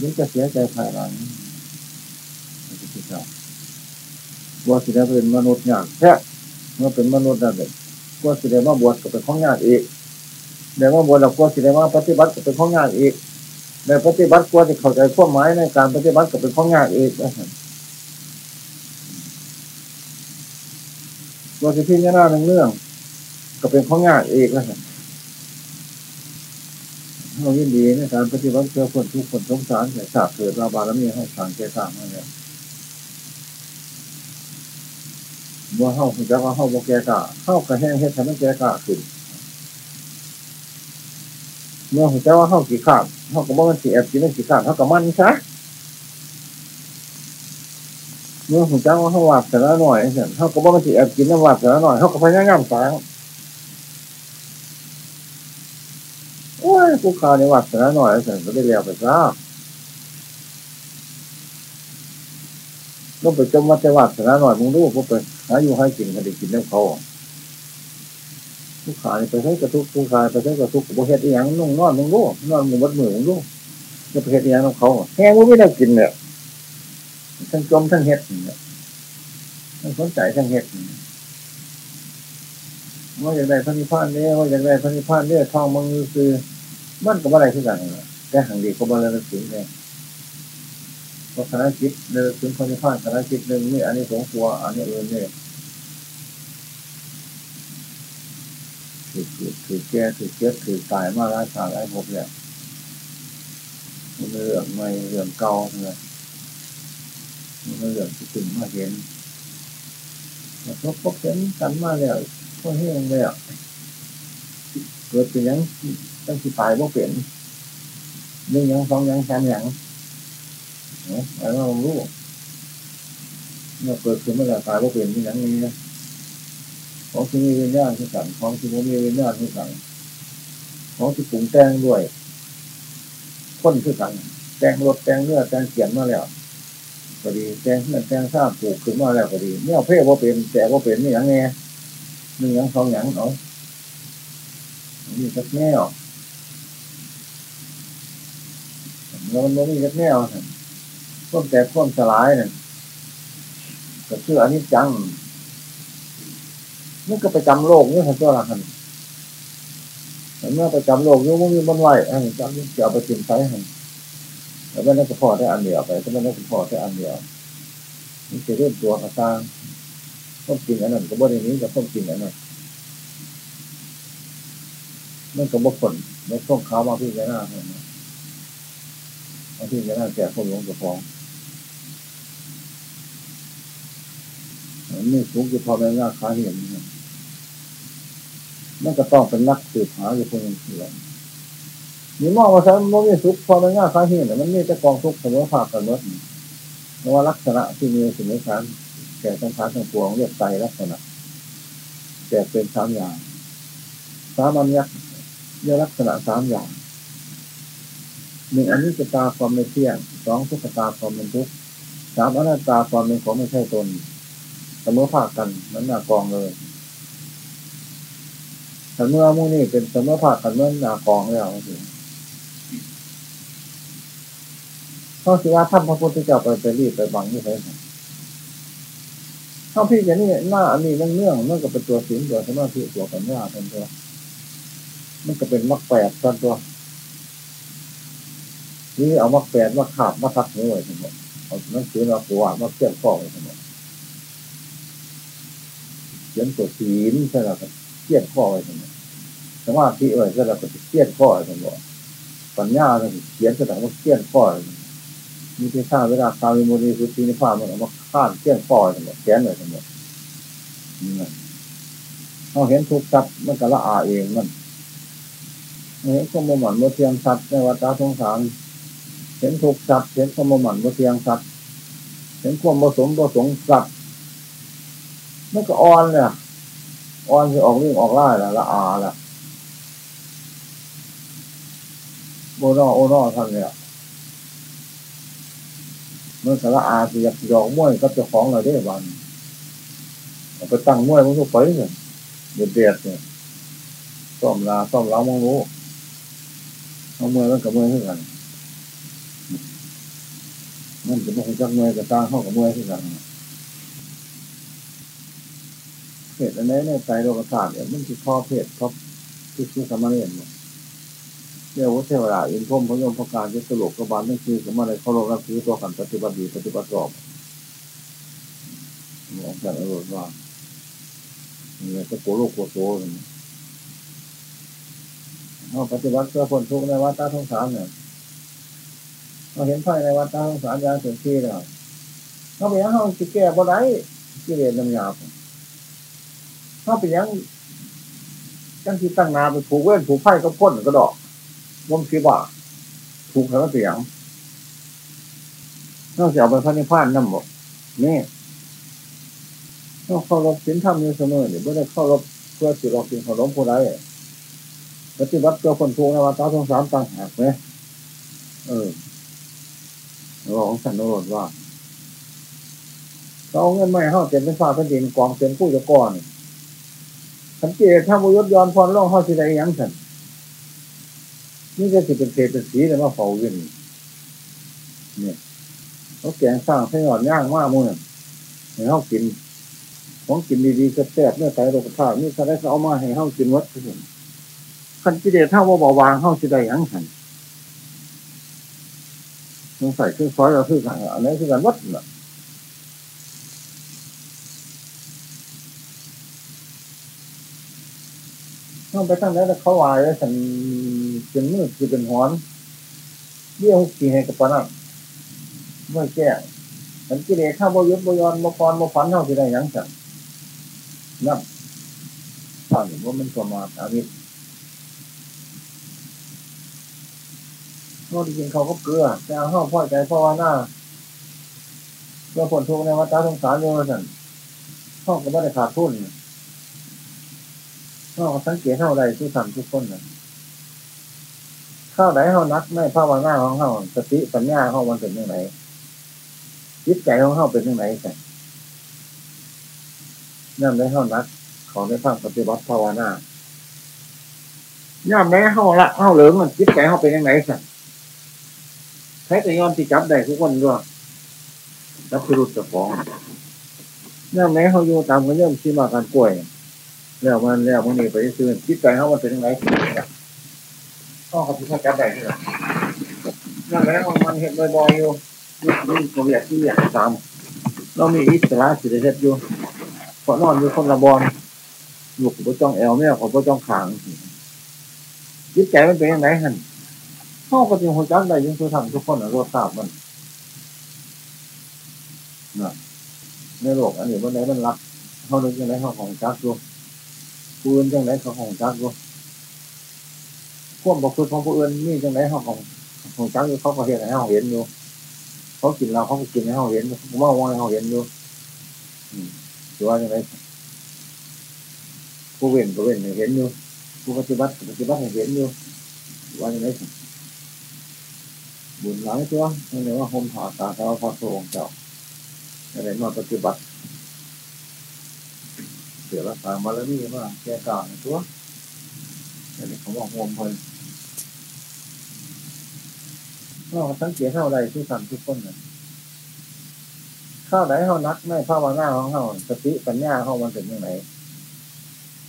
ยิ่งจะเสียใจภายหลัง ว่าสิได้เป็นมนุษย์ยากแค่เมื่อเป็นมนุษย์นั่นเลยว่าสิได้มาบวชก็เป็นข้องยากอีกเดี๋ยวมาบวชแล้วว่าสิได้มาปฏิบัติก็เป็นข้องยากอีกในปฏิบัติว่าจะเข้าใจข้อหมายในการปฏิบัติก็เป็นข้องยากอีกว่าสิพิจารณาหนึ่งเรื่อง ก็เป็นข้องยากเอกแล้วเรายินดีในการปฏิบัติเพื่อคนทุกคนสงสารแต่ทราบเกิดราบารมีให้ทางแก่ทางมาเนี่ย ว่าเข้าจะว่าเข้าโมแกกะเข้ากระแห้งเฮ็ดทำให้แกกะขึ้นเมื่อคุณจะว่าเข้ากี่ขาดเข้ากับมันสีแอบกินไม่กี่ขาดเข้ากับมันซะเมื่อคุณจะว่าเข้าวัดแต่ละหน่อยเสร็จเข้ากับมันสีแอบกินน้ำวัดแต่ละหน่อยเข้ากับพญายามสางโอ้ยกูขาในวัดแต่ละหน่อยเสร็จก็ได้เลี้ยวไปซะต้องไปจมวัดแต่วัดแต่ละหน่อยมึงรู้พวกไป หาอยู่ให้กินกันได้กินน้เขาผู้ขายไปใช้กระทุกผู้ขายไปใช้กระทุกบุเฮ็ดอย่างนุ่งนอนมึงรู้นอนมึงวัดมือมึงรู้จะไปเฮ็ดอย่างน้ำเขาแห้งว่าไม่ได้กินเนี่ยทั้งจมทั้งเฮ็ดเนี่ยทั้งสนใจทั้งเฮ็ดว่าอย่างไรพระนิพพานเนี่ยว่าอย่างไรพระนิพพานเนี่ยทองมึงคือ มันก็อะไรที่กันแต่หังดีก็บริเวณถึงเลย พราะคณะจิตเดินถึงพระนิพพานคณะจิตหนึ่งนี่อันนี้สงขัวอันนี้เออเนี่ยถือถือถือแก่ถือเจ็บถือตายมาล้ายสาล้ายภพเนี่ยมันเรื่องไม่เรื่องเก่าเลยมันเรื่องที่ถึงมาเห็นแล้วก็พบเห็นกันมาแล้วก็เห็นเลยอะเกิดเป็นยังตั้งที่ตายว่เปลี่ยนหนึ่องยังสองยังสามยังอะ ไรเรารู้เมื่อเกิดขึ้นเมื่อไรตายก็เปลี่ยนที่อย่างนี้นะของที่มีวิญญาณที่สั่งของที่ไม่มีวิญญาณที่สั่งของที่ปรุงแต่งด้วยคนที่สั่งแต่งรถแต่งเนื้อแต่งเขียนมาแล้วก็ดีแต่งเนื้อแต่งทราบปลูกขึ้นมาแล้วก็ดีเนี่ยเพ่ว่าเป็นแต่ว่าเป็นนี่อย่างไงหนึ่งอย่างสองอย่างเนาะนี่สักแนวแล้วมันไม่มีสักแนว ต้นแต่ต้นสลายเนี่ยก็ชื่ออันนี้จังมันก็ไปจำโลกนี่เห็นตัวละหันเมื่อไปจำโลกนี่มันมีมันไหวอันจำจะเอาไปกินไปหันแล้วมันก็พอได้อันเดียวไปถ้ามันก็พอได้อันเดียวมันจะเริ่มตัวกระซังต้องกินอันนั้นก็บ่ได้นี้ก็ต้องกินอันนั้นมันก็บ่ผลไม่ต้องข้าวมาพี่แค่หน้าเห็นไหมมาพี่แค่หน้าแก่คนหลงกับฟอง นี่สูงจะพอแม่งาขาเห็นมันก็ต้องเป็นนักสืบหาอยู่คนหนึ่งที่ไรนี่มองว่าฉันมันมีสุขพอแม่งาขาเห็นมันมีแต่กองทุกข์เสมอภาคกันหมดเพราะว่าลักษณะที่มีสมัยการแก่สังขารทั้งปวงเรียกใจลักษณะแก่เป็นสามอย่างสามัญยักษ์เรียลักษณะสามอย่างหนึ่งอันนี้จะตาความไม่เที่ยงสองทุกขตาความเป็นทุกข์สามอนัตตาความเป็นของไม่ใช่ตน เสมอภาคกันนั้นหนากองเลยแต่เมื่อมู่นี่เป็นเสมอภาคกันเมื่อหนากองแล้วสิข้อสิว่าท่านพระพุทธเจ้าไปไปรีบไปบังนี่เลยถ้าพี่จะนี่หน้าอันนี้เรื่องเนื่องมันก็เป็นตัวสิงตัวสมาธิตัวปัญญาเป็นตัวมันก็เป็นมรรคแปดตอนตัวนี่เอามรรคแปดมาขาดมาทักนี่ไว้ทั้งหมดเอาหนังสือมาปวดมาเกี่ยวข้องไว้ทั้งหมด เขียนตัวศีลใช่ไหมครับเทียนข้อไว้ทั้งหมดสมาธิไว้ใช่ไหมครับเทียนข้อไว้ทั้งหมดปัญญาเขียนแสดงว่าเทียนข้อไว้มีที่ข้าเวลาคาวิมุนีสุตินิพพานมันเอามาข้านเทียนข้อทั้งหมดเขียนไว้ทั้งหมดเราเห็นทุกข์ซับมันก็ละอาเองมันเห็นสมหมันเมื่อเทียงสัตว์ในวัฏสงสารเห็นทุกข์ซับเห็นสมหมันเมื่อเทียงสัตว์เห็นความผสมผสมสัตว์ มันก็อ่อนเนี่ยอ่อนคือออกวิ่งออกล่าละละอาละโบนอโอนอท่านเนี่ยเมื่อสารอาคืออยากหยอกม้วยก็จะของเราได้บ้างไปตั้งม้วยมันก็ไปเนี่ยเดือดเดือดเนี่ยซ่อมลาซ่อมล้างมองรู้เอาเมื่อแล้วกับเมื่อเท่ากันนั่นจะไม่ให้จักเมื่อกับตาเข้ากับเมื่อเท่ากัน เพศอันนี้ในใจโลกธาตุเนี่ยมันคือข้อเพศข้อที่ชื่อสมณเณรเรียกว่าเทวดาอินพรมพยมพการที่สรุปกบาลนั่นคือสมณเณรเขาลงรับคือตัวขันปฏิบัติดีปฏิบัติรอบมองแต่อารมณ์ว่าเนี่ยจะโกโลกโกโตเราปฏิบัติเพื่อผลทุกในวัฏสงสารเนี่ยเราเห็นไฟในวัฏสงสารยาเต็มที่แล้วเขาไปยังเขาจะแก้บ่ได้กิเลสน้ำยาบ เขาไปยังจังที่ตั้งนาไปผูกเว้นผูกไพ่ก็พ่นก็ดอกวงคิดว่าผูกแล้วเสียงนอกจากไปพระนิพพานนั่นหมดนี่ต้องเข้ารบศีลธรรมอยู่เสมอเนี่ยไม่ได้เข้ารบเพื่อสิเราเป็นขนมผู้ใดปฏิบัติตัวคนทุกข์ในวัฏสงสารต่างหากไหมเออเราของสันนิษฐานว่าเราเงินไม่เข้าเต็มเป็นฟ้าเป็นดินกองเต็มผู้จะก่อน สังเกตถ้าบุยศย้อนพรล่องเข้าสิไดยังสันนี่จะสิเป็นเพศเป็นสีเลยว่าเฝ้าเงินเนี่ยเขาแกงสร้างให้หยอดย่างมากมือให้เขากินของกินดีๆแซ่บๆเนื้อไก่โลกธาตุนี่ถ้าได้เอามาให้เขากินวัดทุกคนขันกิเลสถ้าว่าเบาบางเข้าสิได้ยังสันต้องใส่เครื่องซอยเราคือกันอันนี้คือกันวัดน่ะ ต้องไปตั้งแล้วเขาวายแล้วฉันเป็นมือคือเป็นหอนเบี้ยวขี่ให้กับปนักเมื่อแก้ฉันกิเลสถ้าบยุทบยอนบกรบฝันเท่าที่ได้ยังสั่งนั่นถ้านว่ามันประมาทอาวิธเขาได้ยินเขาก็เกลือจะเอาห้าพ่อใจพ่อว่าหน้าเพื่อผลทุกข์ในวัฏสงสารโยนสั่นห้องก็ไม่ได้ขาดทุน ห้องสังเกตเท่าใดทุกท่านทุกคนนะข้าไหนเท่านักไม่ภาวนาของเขาสติปัญญาเขามันเป็นยังไงจิตใจของเขาเป็นยังไงแต่นั่นได้เท่านัก ของในภาคปฏิบัติภาวนาย่อมแม้เขาละเขาเหลืองมันจิตใจเขาเป็นยังไงสั่ใช้แต่ยอมที่จับได้ทุกคนด้วยรับพิรุษจะฟ้องย่อมแม้เขาอยู่ตามกันย่อมที่มาการกล้วย แล้วมันแล้วมันนี่ไปซื้อจิตใจเขามันเป็นยังไงก็เขาพิจารณาได้ที่ไหนย่อมแม้มันเห็นบ่อยๆอยู่นี่ผมอยากที่อยากตามเรามีอิสระสิทธิเฮ็ดอยู่เพราะนอนอยู่คนละบอลลูกผมจ้องแอลแม่ผมจ้องขางจิตใจมันเป็นยังไงฮันพ่อก็จึงหัวจักได้ยังตัวทำทุกคนรถทราบมันนะในโลกอันนี้วันไหนมันรักเขาเรื่องยังไงเขาของจักดู ปืนยังไงเขาของจักดูพวกบอกคือของผู้อื่นนี่ยังไงเขาของของจักอยู่เขาก็เห็นให้เขาเห็นอยู่ เขากินเราเขาก็กินให้เขาเห็นผมว่าว่าเขาเห็นอยู่ถือว่ายังไงผู้เว้นก็เว้นเห็นอยู่ผู้ปฏิบัติปฏิบัติเห็นอยู่ว่ายังไงบุญหลายตัวนี่เรียกว่าโฮมถาตาเราพอโซ่เจ้าอะไรมาปฏิบัติ สียรักษามาล้วนี่ว่าแก่กล่าวตัวอันนี้เขาบอกโฮมเพลินเราสังเกตเท่าไรทุกสันทุกคนเนี่ยข้าวไหนเขานักไม่ภาวนาของเขาสติปัญญาเขามันเป็นยังไง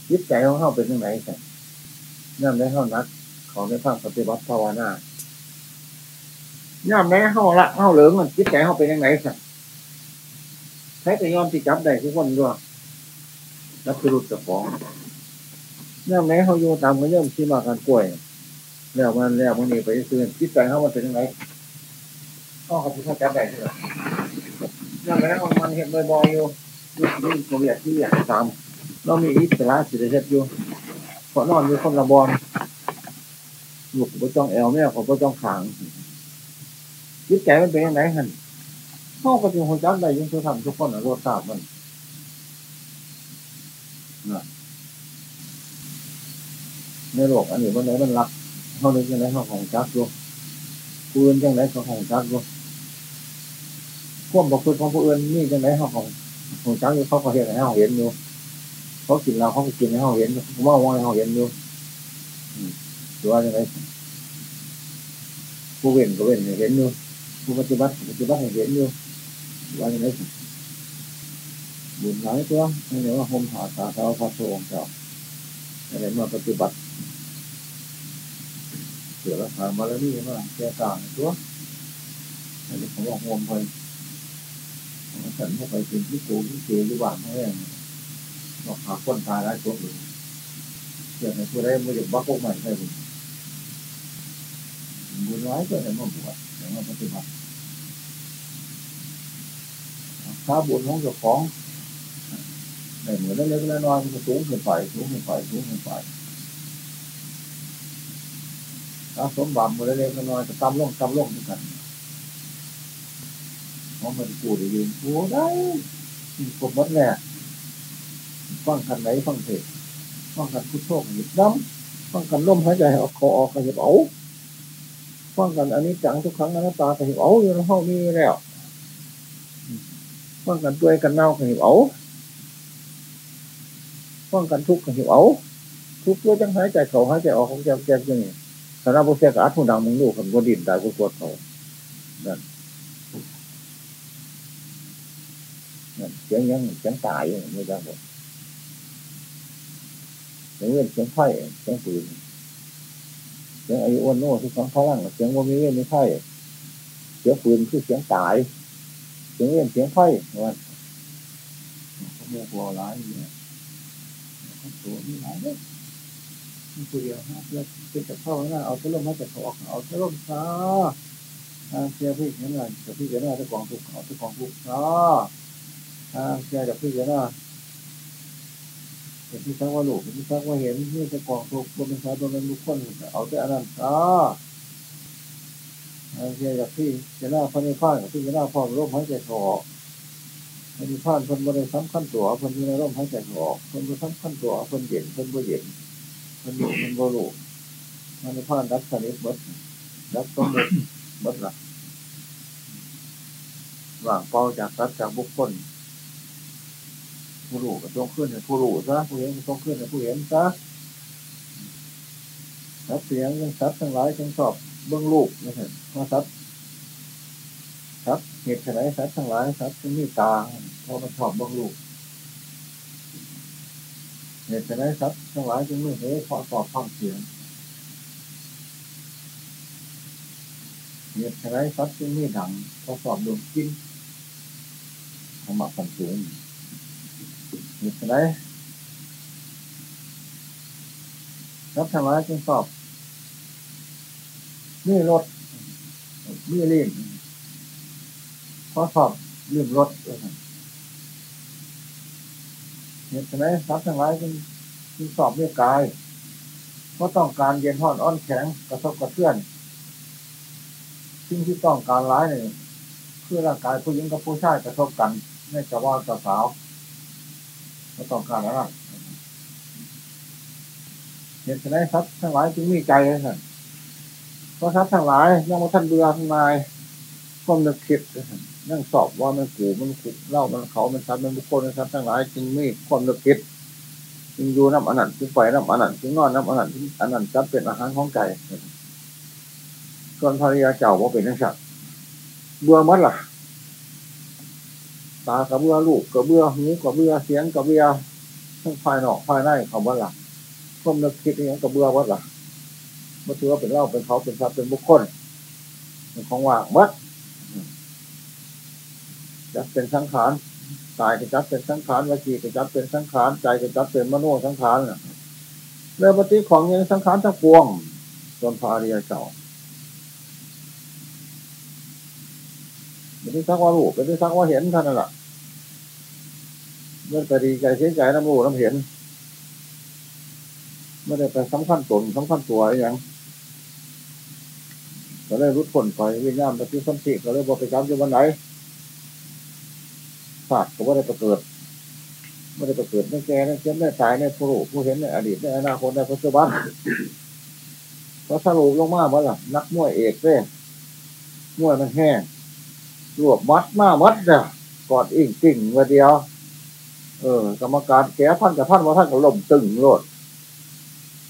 ยิตใจของเขาเป็นยังไงแต่นั่นได้เขานัก ของในภาคปฏิบัติภาวนาย่อมแม้เขาละเขาเหลืองมันจิตใจเขาเป็นยังไงสักใช้แต่ยอมที่จับได้ทุกคนด้วย รับพิรุษจะฟ้องย่อมแม้เขาอยู่ตามกันย่อมที่มาการกล้วย แล้วมันแล้วมันนี่ไปซื้อจิตใจเขามันเป็นยังไงเขาเขาที่จับได้ใช่ไหมย่อมแม้เขามันเห็นบ่อยๆอยู่นี่ผมอยากที่อยากตามเรามีอิสระสิทธิเฮ็ดอยู่เพราะนอนอยู่คนละบอลลูกผมจ้องแอลแม่ผมจ้องขางจิตใจมันเป็นยังไงฮันพ่อก็จึงหัวจักได้ยังตัวทำทุกคนรถทราบมัน ในโลกอันนี้วันไหนมันรักเขาเรียกยังไงเขาของจักดูผู้อื่นยังไงเขาของจักดูควบบอกคือของผู้อื่นนี่ยังไงเขาของของจักอยู่เขาก็เห็นให้เขาเห็นอยู่เขากินเราเขากินให้เขาเห็นผมว่าว่าเขาเห็นอยู่หรือว่ายังไงผู้เว้นก็เว้นเห็นอยู่ผู้ปฏิบัติปฏิบัติเห็นอยู่ว่าอย่างไร บุญหลายตัวนี่เรียกว่าโฮมถาตาเท้าพระโสงเจ้าอะไรมาปฏิบัติเสือรักษามาแล้วนี่ว่าแก่ต่างตัวอันนี้ผมว่าโฮมไปฉันเข้าไปกินที่ตูที่เกลือที่บ้านแห้งบอกหาคนตายแล้ตัวอื่นเกิดในผู้ใดไม่ได้บักพวกใหม่ใช่ไหมบุญร้ายก็ได้มาบวชแต่มาปฏิบัติถ้าบุญของเจ้าของ ในเหมือนเล็กๆแล้วน้อยมันก็สูงขึ้นไปสูงขึ้นไปสูงขึ้นไปถ้าสมบัติมือนเล็กๆน้อยจะตำล่องตำล่องด้วยกันเพราะมันกูได้ยินกูได้ผมวัดแหละฟังกันไหนฟังเทศฟังกันพุทโธหยิบน้ำฟังกันล่มหายใจออกคอออกกระเหบเอาฟังกันอันนี้จังทุกครั้งอนัตตากระเหบเอาอยู่ในห้องนี้แล้วฟังกันด้วยกันเน่ากระเหบเอา ฟังกันทุกกระเหบเอาทุกด้วยจังหายใจเขาหายใจออกของแจมแจมอย่างนี้สารพัดเสียกับอัดหูดังมึงลูกกับกดินตายกูปวดเขานั่นนั่นเสียงยังเสียงตายอย่ได้หมดเสียงเงินเสียงไพ่เสียงปืนเสียงอายุวันโน่ที่ของพลังเสียงว่ามีเงินมีไพ่เสียงปืนคือเสียงตาย เสียงเงินเสียงไพ่วันโมยหัวร้ายเนี่ย ของตัวนี้หลายเลยมีตัวเดียวฮะเพื่อเป็นจะเข้าหน้าเอาเส้นลมมาจากออกเอาเส้นลมช้าเสียพี่เห็นอะไรจะพี่เห็นอะไรจะกองทุกเอาจะกองทุกช้าเสียจะพี่เห็นอะไรเป็นที่สักว่าหลูกเป็นที่สักว่าเห็นนี่จะกองทุกบนเป็นสายบนเป็นลูกคนเอาแต่อันนั้นช้าเสียจะพี่เห็นหน้าพันในฟ้ากับพี่เห็นหน้าพร้อมร่มหายใจออก พันในฟ้านคนบริสำคัญตัวคนอยู่ในร่มหายใจออกคนบริสำคัญตัวคนเย็นคนบ่เย็นมันอยู่มันโบลูมันในผ่านรักสนิทบดรักต้องบดบดละว่างเป้าจากรักจากบุคคลผู้รู้ก็ต้องขึ้นให้ผู้รู้ซะผู้เห็นก็ต้องขึ้นให้ผู้เห็นซะรับเสียงยังซัดทั้งหลายทั้งสอบเบื้องลูกนะฮะมาซัดซัด เหตุไหนซัดทั้งหลายซัดที่มีตาเพราะมันชอบบื้องลูกเหตุไหนซัดทั้งหลายจึงไม่เห็นเพราะสอบความเสียงเหตุไหนซัดจึงไม่ดังเพราะสอบดวงกินธรรมะสันสูงเหตุไหนซัดทั้งหลายจึงสอบมีรถมีเล่น เพราะสอบลืมรถเหตุไหนซัดทั้งหลายจึงสอบเรียกกาย เพราะต้องการเย็นห่อนอ่อนแข็งกระทบกระเทือนสิ่งที่ต้องการร้ายเนี่ยคือร่างกายผู้หญิงกับผู้ชายกระทบกัน ไม่จะว่าจะสาวก็ต้องการอะไรเหตุฉะนั้นทรัพย์ทั้งหลายจึงมีใจเลยเพราะทรัพย์ทั้งหลายยังมาท่านเบื่อทั้งนาย ก็นึกคิดนั่งสอบว่ามันกูมันขุดเล่ามันเขามันทำมันบุคคลทรัพย์ทั้งหลายจึงมีความนึกคิดจึงอยู่น้ำอนันต์จึงไปน้ำอนันต์จึงนอนน้ำอนันต์จึงอนันต์จับเป็นอาหารของใจส่วนภรรยาเจ้าว่าเป็นนักสัตว์เบื่อมัดล่ะ ตากับเบื่อลูกกับเบื่อหูกับเบื่อเสียงกับเบื่อทั้งภายนอกภายในเขาว่าล่ะความนึกคิดอย่างกับเบื่อวัดล่ะมาถือว่าเป็นเล่าเป็นเขาเป็นสัตว์เป็นบุคคลของว่างมัด จะเป็นสังขารกายก็จับเป็นสังขารวิจีก็จับเป็นสังขารใจก็จับเป็นมโนสังขารเรื่องปฏิของยังสังขารทั้งปวงส่วนพระอริยเจ้าเป็นที่สักว่ารู้เป็นที่สักว่าเห็นท่านนั่นแหละเมื่อแต่ดีใจเสียใจน้ำรู้น้ำเห็นไม่ได้ไปสำคัญตนสำคัญตัวอย่างก็เลยรุดผลไปวิญญาณปฏิสัมผัสก็เลยบอกไปจำอยู่วันไหน ศาสตร์ก็ไม่ได้ประเกิดไม่ได้ปเกิดไม่แก่ไม่เจ็บไม่ตายไม่ผู้รู้ผู้เห็นในอดีตในอนาคตในปัจจุบันเพราะสรุปลงมาว่าล่ะนักมวยเอกเ่ยมวยมันแห้งรวบมัดมามัดเนี่ยกอดอิ่งติ่งมาเดียว เออ กรรมการแก้พันกับพันว่าท่านก็ล่มตึงโลด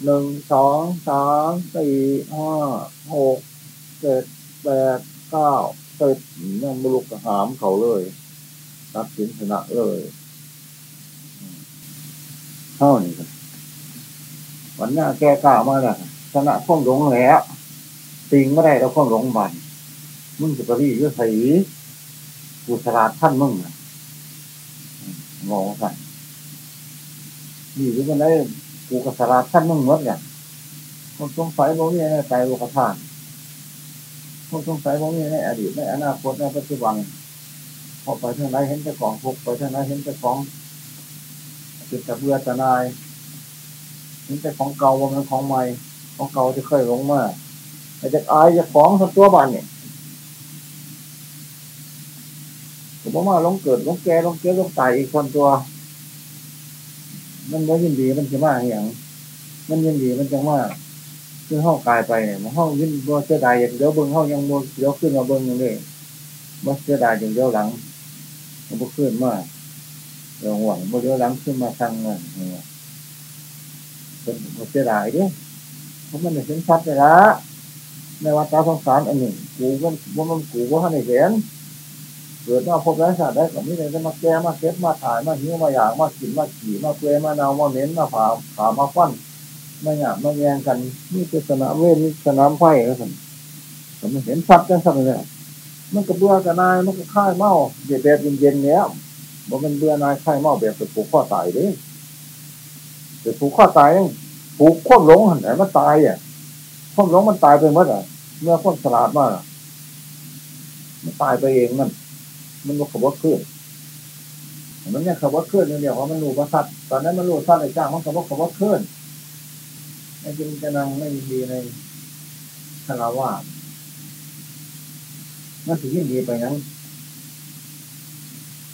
หนึ่งสองสามสี่ห้าหกเจ็ดแปดเก้าสิบนั่งมลุกกระหามเขาเลย ตัดสินชนะเลยเท่านี้วันหน้าแก้กล้ามาแล้วชนะข้องหลงแล้วติงไม่ได้แล้วข้องหลงบันมึงจะไปรีเยอะใส่กูสลาดท่านมึงงงกันนี่หรือมันได้กูกสลาดท่านมึงมดเนี่ยคนสงสัยโมนี่ในใจโลกธาตุวกสงสัยว่ามีในอดีตในอนาคตในปัจจุบัน พอไปทางไหนเห็นเจ้าของพกไปทางไหนเห็นเจ้าของจิตจะเบื่อจะนายเห็นแต่ของเก่าว่ามันของใหม่ ของเก่าจะเคยลงมาแต่จะอายจะของทั้งตัวบ้านเนี่ยผมว่าลงเกิดลงแก่ลงเกิดลงตายอีกคนตัว มันไม่ยินดีมันจะมาอย่างมันยินดีมันจะมาคือห้องกายไปเนี่ยมันห้องยินบ่เสียดายอย่างเดียวเบิ้งห้องยังบ่เดียวขึ้นมาเบิ้งอย่างนี้บ่เสียดายอย่างเดียวหลัง มันบ่ขึ้นมาเดี๋ยวหวังบ่เดียวหลังขึ้นมาสั่งเงินเนี่ยเป็นบ่เสียดายด้วยเพราะมันเห็นชัดเลยละในวัฏสงสารอันหนึ่งกูก็ว่ามันกูว่าให้เห็นเกิดมาพบไร้ศาสตร์ได้กับนี่เลยจะมาแก้มาเก็บมาถ่ายมาหิ้วมาอยากมากินมาขี่มาเปลมาเนามาเหม็นมาผ่าผ่ามาควันมาหยาบมาแยงกันนี่คือสนามเวทนี่สนามไฟก็สันผมเห็นชัดจังสักเลย มันก็เบื่อกันนายมันก็ค่ายเมาเย็นแบบเย็นๆเนี้ยบอกมันเบื่อนายค่ายเมาแบบไปผูกข้อตายดิไปผูกข้อตายผูกควบหลงหันไหนมันตายอะควบหลงมันตายไปเมื่อไหร่เมื่อคนสลาดมากมันตายไปเองมัน มันก็ขบวขึ้นมันเนี่ยขบวขึ้นเนี่ยว่ามันรู้ว่าสัตว์ตอนนั้นมันรู้สัตว์ไอ้จ้างมันขบวขบวขึ้นไอ้จริงจะนำไม่ดีในคาราวา มันถึงยิ่งดีไปนั้น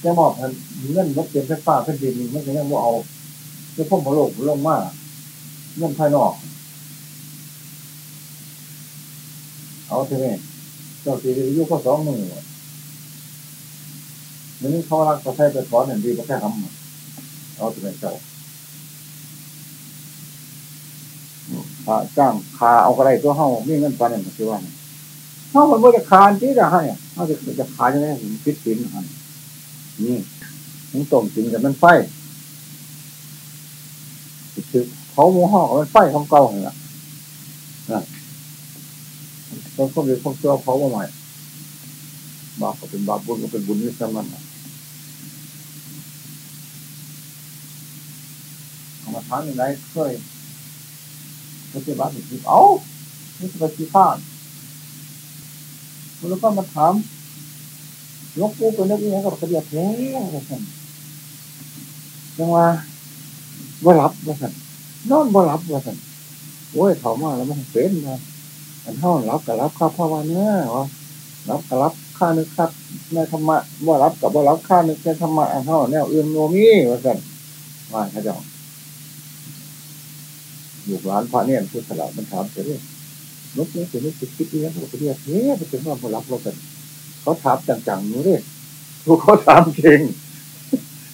จะมอบเงินรถเต็มไฟฟ้าแผ่นดินมันจะยังว่าเอาจะพ่มพะโลกลงมากเงินภายนอก เอาเถอะเจ้าสีอายุก็สองหมื่นนี่เขารักก็ใช้ไปถอนอย่างดีก็แค่ทำเอาเถอะเจ้าขาจ้างขาเอาอะไรตัวเฮ้ามีเงินปันเนี่ยคือว่า เฮามันว่าจะคานที่จะให้เฮาจะจะขายยังไงคิดสินห้นี่มึงต้มสินกับมันไฟคือเขาโมห่อมันไฟของเก่าเหรอนะเราก็มีพวกเจ้าเขาว่าใหม่บาปก็เป็นบาปบุญก็เป็นบุญนี่สมันเอามาทานยังไงเคยปฏิบัติผิดเอาไม่ใช่ปฏิภาณ แล้วก็มาถามยกปูไปนึกยังกับกระเดียดแท้จังว่าว่รับว่าสันนอนว่รับว่าสันโอ้ยเขามาแล้วมันเป็นนะอันเท่ารับกับรับข้าพ่อวันเนี่ยวะรับกับรับข้านึกครับในธรรมะว่รับกับว่รับข้านึกในธรรมะอันเท่าแนวอื่นโนมีว่าสันว่าข้าเจ้าอยู่ร้านพระเนี่ยพูดสลับมันถามเสร็จเลย นกนี้เป็นนกติดคิดเลี้ยเขาเรียกเฮ้ยไปถึงว่ามารับเรากันเขาถามจังๆนู้นเลยทุกเขาถามจริง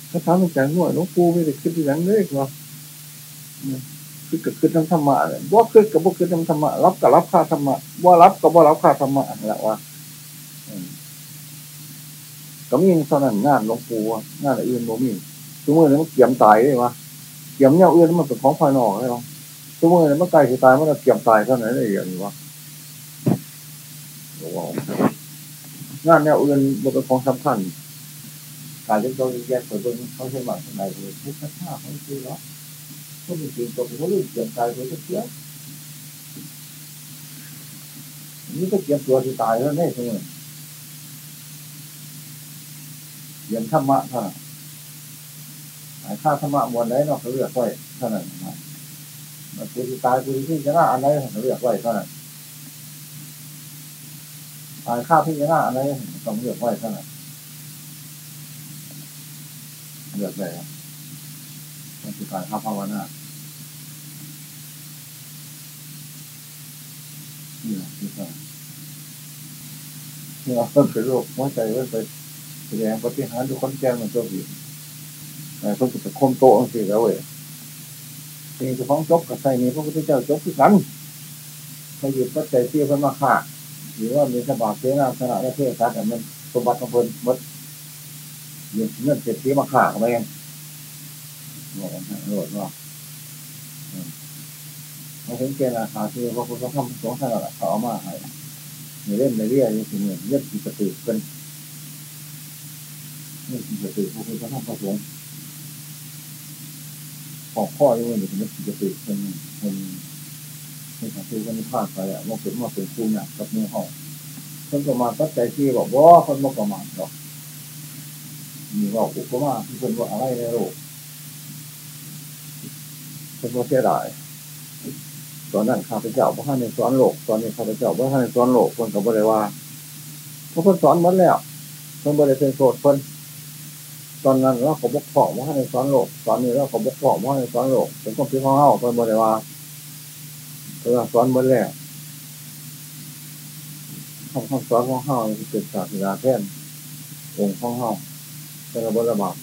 เขาถามจังๆนู้นน้องปูไม่ได้คิดอย่างนี้หรอคือกับคือทำธรรมะเลยว่าคือกับว่าคือทำธรรมะรับกับรับค่าธรรมะว่ารับกับว่ารับค่าธรรมะแหละว่าก็มีสนั่นงานหลวงปู่งานอื่นโมมีทุกเมื่อนี้มันเกี่ยมตายเลยวะเกี่ยมเนี่ยอื่นมันเป็นของภายนอกเลยวะ ทุกเมื่อมันไกล้สิตายมันเกี่ยมตายเท่าไหร่ได้อย่างนี้วะงานแนวอื่นมันเป็นของสำคัญการเล่นตัวแยกตัวตนเขาใช้หมักในเลยพุทธะเขาคือแล้วก็มีสิ่งตกเขาเรื่องเกี่ยมตายตัวเสียนี่ก็เกี่ยมตัวที่ตายแล้วแน่เสมอเกี่ยมธรรมะเท่านั้นค่าธรรมะมวลไหนนาะเขาเลือกไว้เท่านั้นนะ ตัวที่ตายตัวที่จะน่าอันไหนเขาเลือกไว้เท่านั้นตายค่าพิจารณาอะไรต้องเลือกไว้เท่านั้นเลือกได้ครับมันคือการข้าภาวนานี่แหละคือการที่เราเป็นโรคหัวใจเว่าไปแสดงปฏิหารทุกคนแก้มันตัวผิดแต่ต้องจะคมโตอังสิแล้วเว้ย นี่จะฟ้องจบกับใส่นี่พระพุทธเจ้าจบคือกันใครหยุดปัจจัยเสียเพิ่นมาฆ่าหรือว่ามีสบายเสียนาสนะและเทศสัตว์มันสมบัติของเพิ่นมดเงินเงินเศรษฐีมาฆ่าเขาไปเองบอกนะโหดว่ามาถึงเกณฑ์ราคาที่ว่าคุณต้องทำสองท่านละเขาเอามาให้ในเล่นในเรียนี่คือเนี่ยเรื่องกิจติเป็นเรื่องกิจติพวกคุณต้องทำประสงค์ ขอกข้อยังไงเป็นเรื่งกิจติเป็นเป็นเป็นการซื้อกันพลาดไปอะว่าเป็นว่าเป็นคู่เนี่ยกับมือห้องคนประมาทปัจจัยที่บอกว่าคนบ่ประมาทหรอกมีว่าอุปมาที่คนว่าอะไรในโลกคนว่าเสียดายตอนนั้นข้าพเจ้าพระท่านในสอนโลก ตอนนี้ข้าพเจ้าพระท่านในสอนโลกคนก็บ่ได้ว่าเพราะคนสอนหมดแล้วคนบ่ได้เป็นโสดคน ตอนนั้นเราขบกพ่องว่าในสอนโลกตอนนี้เราขบกพ่องว่าในสอนโลกเป็นคนพิพากษาคนบ่ได้ว่าเวลาสอนหมดแล้วคำคำสอนของเฮาเกิดจากศิลาแท่นองค์ของเฮาเป็นระบบระบาด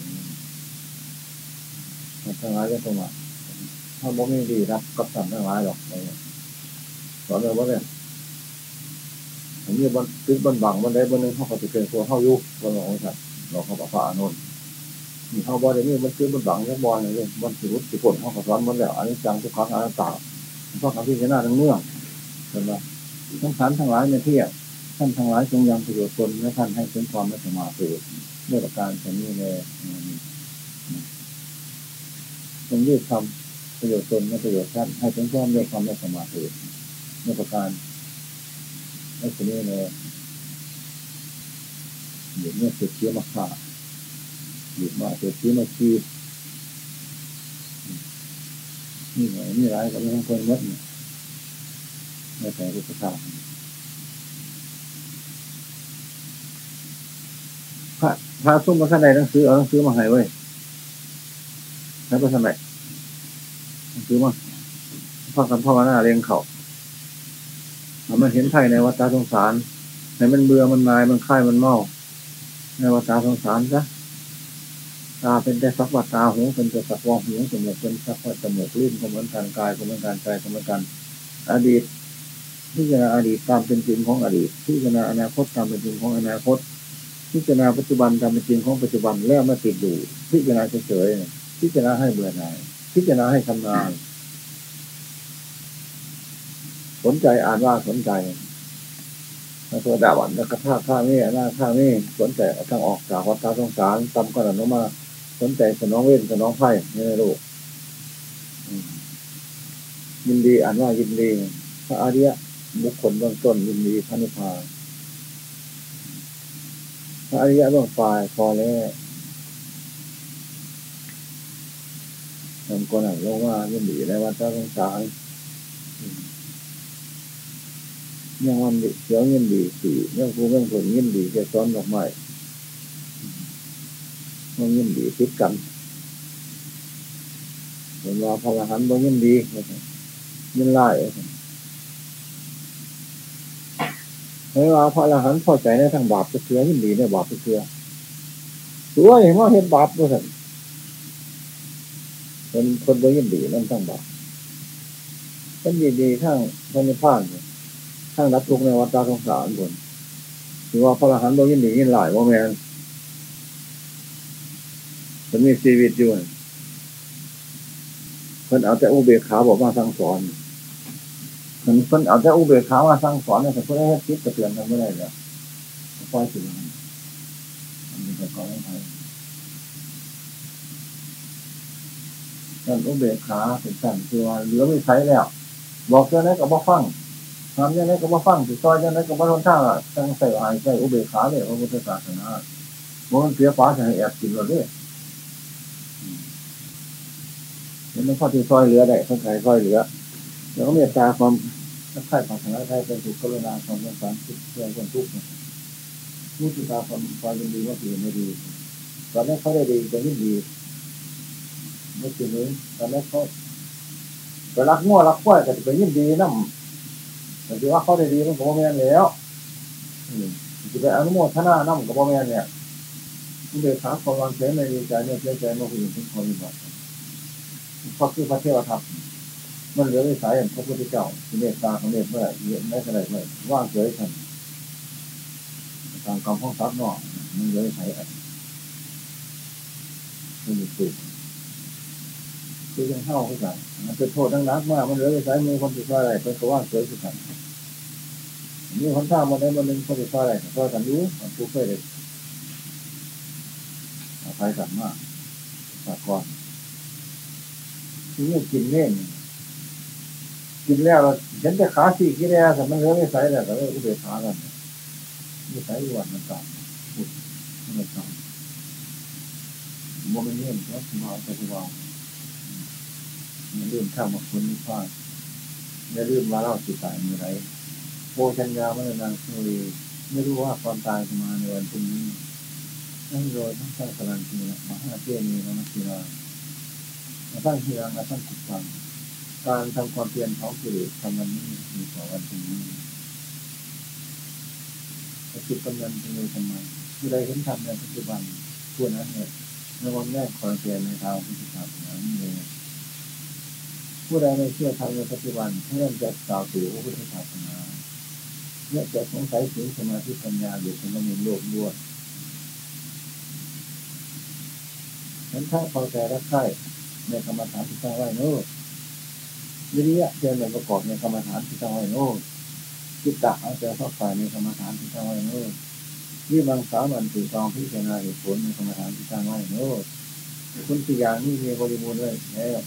ทั้งหลายก็ตรงมาถ้าบ่มีดีรับกับสัมทั้งหลายหรอกสอนเลยว่าเนี่ยผมมีบันตึกบันบังบันใดบันหนึ่งเขาเขาจะเป็นตัวเข้ายุบนหลงสัตว์เราเขาบอกพระอนุน เขาบ่ได้มีมันตึกบนบังยังบอลเลยบนสิรุสิผลเขาเขาสอนมันแล้วอันนี้จังทุกครั้งอันตตาเพราะคำที่ชนะทั้งเนื่องเห็นไหมทั้งขันทั้งหลายในเที่ยท่านทั้งหลายจงยังประโยชน์ตนและท่านให้ถึงความไม่สมาธิเมื่อประการชนี้เลยจงยืดทำประโยชน์ตนและประโยชน์ท่านให้ถึงความไม่ความไม่สมาธิเมื่อประการไม่ชนี้เลยหยุดเมื่อเสียเชื้อมาขา หยุดมาเสียเชื้อมาคีนี่ไงนี่ร้ายกับเรื่องคนมัดเนี่ยไม่ใช่รูปธรรมพระพระซุ้มมาข้างในหนังสือเอาหนังสือมาให้ไว้แล้วก็ทำไมหนังสือมาพระกันพ่อหน้าเรียงเขามันเห็นไทยในวัฏสงสารในมันเบื่อมันนายมันค่ายมันเมาในวัฏสงสารซะ ตาเป็นแต่สักวัตาหูเป็นแต่สักวองหูสมมติเป็นสักวัตจมูกลิ้นก็เหมือนกันกายก็เหมือนกันใจก็เหมือนกัน อดีตพิจารณาอดีตตามเป็นจริงของอดีตพิจารณาอนาคตตามเป็นจริงของอนาคตพิจารณาปัจจุบันตามเป็นจริงของปัจจุบันแล้วม่ติดอยู่พิจารณาเฉยๆพิจารณาให้เบื่อหน่ายพิจารณาให้ทำงาน สนใจอ่านว่าสนใจพระโสดาบันแล้วก็ท่าท่านี่หน้าท่านี่สนใจทางออกจากวัฏสงสารตำก่อนออกมา สนใจสนองเว้นสนองไพ่ในโลกยินดีอ่านว่ายินดีพระอริยะบุคคลเบื้องต้นยินดีพระนิพพานพระอริยะเบื้องปลายพอแล้วทำก่อนอะลงว่ายินดีในวัฏสงสารยังวันดีเสียวเงินดีสี่ยังคูเรื่องผลเงินดีจะซ้อนดอกไม้ มันเงินดีคิดกันเห็นว่าพลังหันบ่เงินดีเงินไล่เห็นว่าพลังหันพอใจในทางบาปก็เชื่อเงินดีในบาปก็เชื่อตัวเห็นว่าเห็นบาปด้วยเป็นคนบ่เงินดีนั่นทางบาปเป็นดีดีทั้งพระนิพพานเนี่ยทั้งรับทุกในวัฏสงสารคนถือว่าพระอรหันต์โดยยินดียินหลายว่าแมน มันมีชีวิตอยู่เพิ่นเอาแต่อุเบกขาบอกมาสั่งสอนเพิ่นเพิ่นเอาแต่อุเบกขามาสั่งสอนเนี่ยเพิ่นให้คิดกระเตือนกันไม่ได้เลยค่อยถึงมันเป็นก่อนไทยนั่นอุเบกขาเป็นสั่นคือว่าเหลือไม่ใช้แล้ว บอกเจ้าไหนก็บอกฟังทำยังไงก็มาฟังสิซอยยังไงก็มาทนท่าตั้งใส่อายใส่อุเบกขาเลยพระพุทธศาสนามันเสียฟ้าให้แอบกินเราด้วย เห็นข้อที่ซอยเหลือได้ข้งใครซอยเหลือ แล้วก็เมตตาความรักใคร่ความสังไทยเป็นสุขกรุณาความสงสารทุกเรื่อคนทุกข์มุติตาความความยินดีว่าผิดไม่ดีตอนแรกเขาได้ดีจะยิ่งดีไม่จริงเลยตอนแรกเขาจะรักง้อรักกล้วยแต่จะยิ่งดีนั่นแต่ที่ว่าเขาได้ดีมันก็บ่แม่นแล้วจะไปอนุโมทนาน้ำกับบ่แม่นเนี่ยมันเดือดขาความวางเฉยในใจเนี่ยเสียใจมาคุยถึงความมีบัตร เพราะคือพระเทวทัพมันเหลือวิสัยอย่างพระพุทธเจ้าเมตตาของเมตเมื่อเย็นไม่เท่าไรเมื่อว่างเฉยทันตามคำพ้องซับนอกมันเหลือวิสัยอะไมันมีสุดคือยังเข้าขึ้นกันมันเป็นโทษทั้งนักมากมันเหลือวิสัยมือคนติดอะไรเป็นก็ว่างเฉยขึ้นกันมีคนท่ามันได้มันหนึ่งคนติดอะไรก็กันรู้มันทุกข์เลยอภัยกันมากสากร ทีกินเล่นกินแล้วเห็นแต่ขาสี่กินแล้วแต่มันเหลือวิสัยแล้วก็เลยอุเบกขากันที่ใสายวันมันต่างพุทธมันต่างโมเมนเนี่ยก็มาเอาไปวางอย่าลืมข้ามาคนนิพพานอย่าลืมว่าเราสิตายเมื่อไรโบชัญญาเมื่อนางสุรีไม่รู้ว่าความตายจะมาในวันพรุ่งนี้นั่นโดยทั้งสร้างสลันทีนะมหาเทียนีมหา ธีรามาสร้างทีรังมาสร้างกุศลการทำความเพียรของกิเลสทำวันนี้มีต่อวันพรุ่งนี้จะคิดกำลังจะเลยทำไมผู้ใดเห็นธรรมในปัจจุบันผู้นั้นเนี่ยในวันแรกความเพียรในทางพุทธศาสนาเนี่ยผู้ใดไม่เชื่อธรรมในปัจจุบันเริ่มจะกล่าวสู่พระพุทธศาสนาเนี่ยจะสงสัยถึงสมาธิปัญญาอยู่คนละมุมโลกด้วยนั้นถ้าพอใจรักใคร่ ในกรรมฐานที่ตั้งไว้โน้วิริยะเจริญประกอบในกรรมฐานที่ตั้งไว้โน้จิตตะเอาใจเข้าไปในกรรมฐานที่ตั้งไว้โน้วิบังสามันถือกองพิจารณาเหตุผลในกรรมฐานที่ตั้งไว้โน้คุณสี่อย่างนี้มีบริบูรณ์ด้วยแล้ว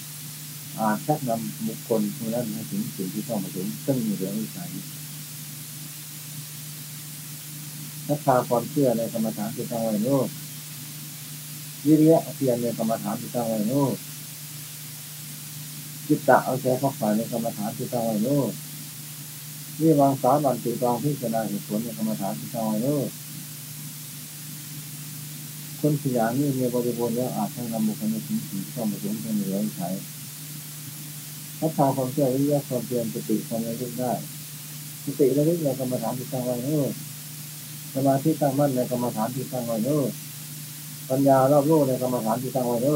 อาจชักนำบุคคลผู้นั้นให้ถึงสิ่งที่ต้องประสงซึ่งมีเหลือวิสัยนักพาความเชื่อในกรรมฐานที่ตั้งไว้โน้วิริยะเพียรในกรรมฐานที่ตั้งไว้โน้ จิตตะเอาใจเข้าไปในกรรมฐานที่ตั้งไว้โน้นี่วางสาบันติกองพิจารณาเหตุผลในกรรมฐานที่ตั้งไว้โน้คนสี่อย่านี้มีบริบูรณ์แล้วอาจให้งนำบุคคลในสิ่งที่ต้องประสงเป็นเหลือวิสัยถ้าทางความเชื่อวิริยะความเพียรสติความระลึกได้สติระลึกในกรรมฐานที่ตั้งไว้โน้สมาธิตั้งมั่นในกรรมฐานที่ตั้งไว้โน้ปัญญารอบรู้ในกรรมฐานที่ตั้งไว้โน้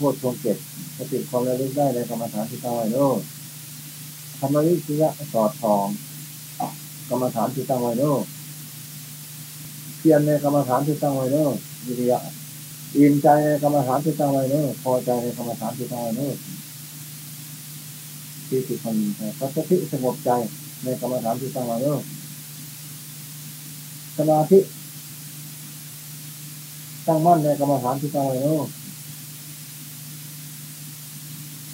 พูดทวงเก็บสติความระลึกได้ในกรรมฐานที่ตั้งไว้โน้ธรรมวิจยะสอดทองกรรมฐานที่ตั้งไว้โน้เพียรในกรรมฐานที่ตั้งไว้โน้วิริยะอิ่มใจในกรรมฐานที่ตั้งไว้โน้พอใจในกรรมฐานที่ตั้งไว้โน้ที่สิพันพระสติสงบใจในกรรมฐานที่ตั้งไว้โน้สมาธิตั้งมั่นในกรรมฐานที่ตั้งไว้โน้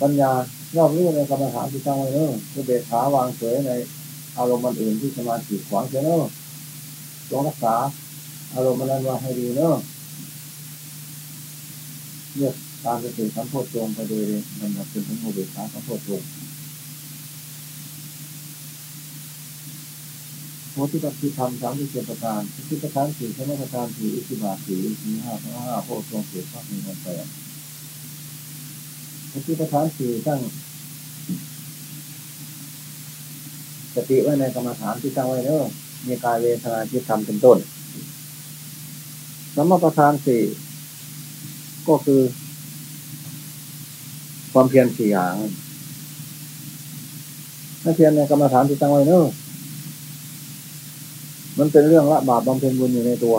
ปัญญารอบรู้ในกรรมฐานที่ตั้งไว้เนอะคือเบขาวางเฉยในอารมณ์มันอื่นที่สมาธิขวางเสียเนอะจงรักษา อารมณ์มันนั้นว่าให้ดีเนอะเลือกตามสติสัมโพธตรงไปโดยมันเป็นทั้งโมเบขาสัมโพธตรงโพธิปัจจิธรรมสามที่เจ็ดประการที่ประการสี่ชนะประการสี่อิสิบาสี่อิสิห้าพระห้าโพธิตรงเกิดพระมีมันแปด ที่ประธานสี่ตั้งสติไว้ในกรรมฐานที่ตั้งไว้เนอะมีกายเวทนาที่ทำเป็นต้นสมประธานสี่ก็คือ ความเพียรสี่อย่างถ้าเพียรในกรรมฐานที่ตั้งไว้เนอะมันเป็นเรื่องละบาปบำเพ็ญบุญอยู่ในตัว